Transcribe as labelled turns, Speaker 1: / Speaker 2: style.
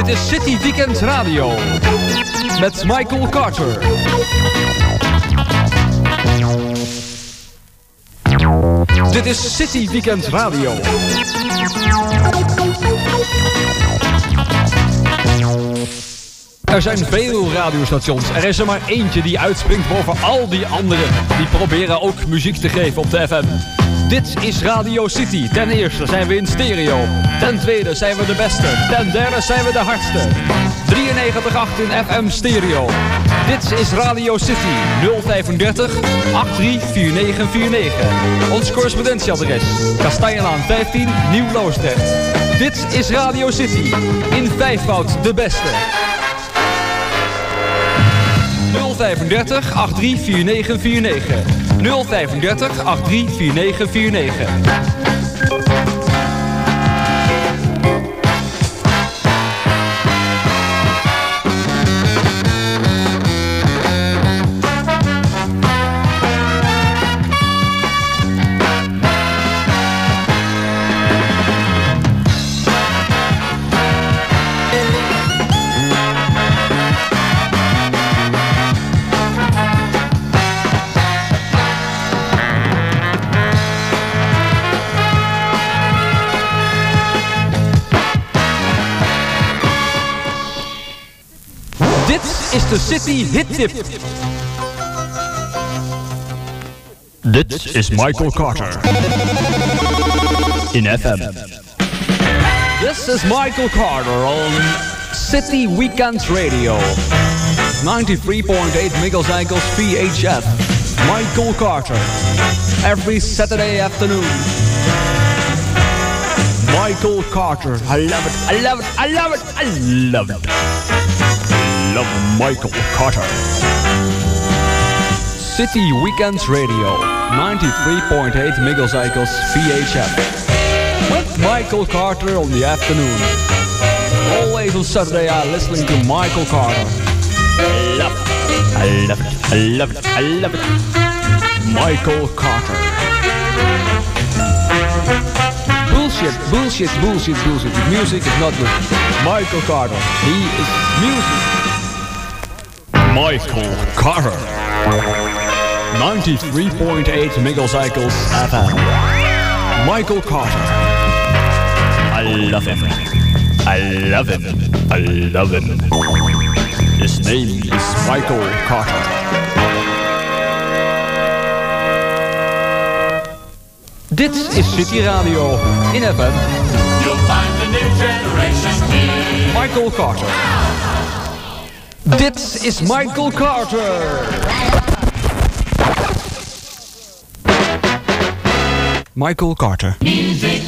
Speaker 1: Dit is City Weekend Radio. Met Michael Carter. Dit is City Weekend Radio. Er zijn veel radiostations. Er is er maar eentje die uitspringt boven al die anderen. Die proberen ook muziek te geven op de FM. Dit is Radio City. Ten eerste zijn we in stereo. Ten tweede zijn we de beste. Ten derde zijn we de hardste. 93.8 in FM stereo. Dit is Radio City 035 834949. Ons correspondentieadres. Kastanjelaan 15 Nieuw-Loosdrecht. Dit is Radio City. In vijfvoud de beste. 035 834949. 035 834949. Dit is de City Hit Tip. Dit is Michael Carter. In FM. This is Michael Carter on City Weekend Radio. 93.8 megacycles VHF. Michael Carter. Every Saturday afternoon. Michael Carter. I love it. I love it. I love it. I love it. Love Michael Carter. City Weekends Radio. 93.8 megacycles VHF. With Michael Carter on the afternoon. Always on Saturday I'm listening to Michael Carter. I love it. I love it. I love it. I love it. Michael Carter. Bullshit, bullshit, bullshit, bullshit. The music is not good. Michael Carter. He is music. Michael Carter. 93.8 megacycles FM. Michael Carter. I love him. I love him. I love him. His name is Michael Carter. Dit is City Radio in FM.
Speaker 2: You'll find the new generation here.
Speaker 1: Michael Carter. Dit is Michael Carter. Michael Carter.
Speaker 2: Music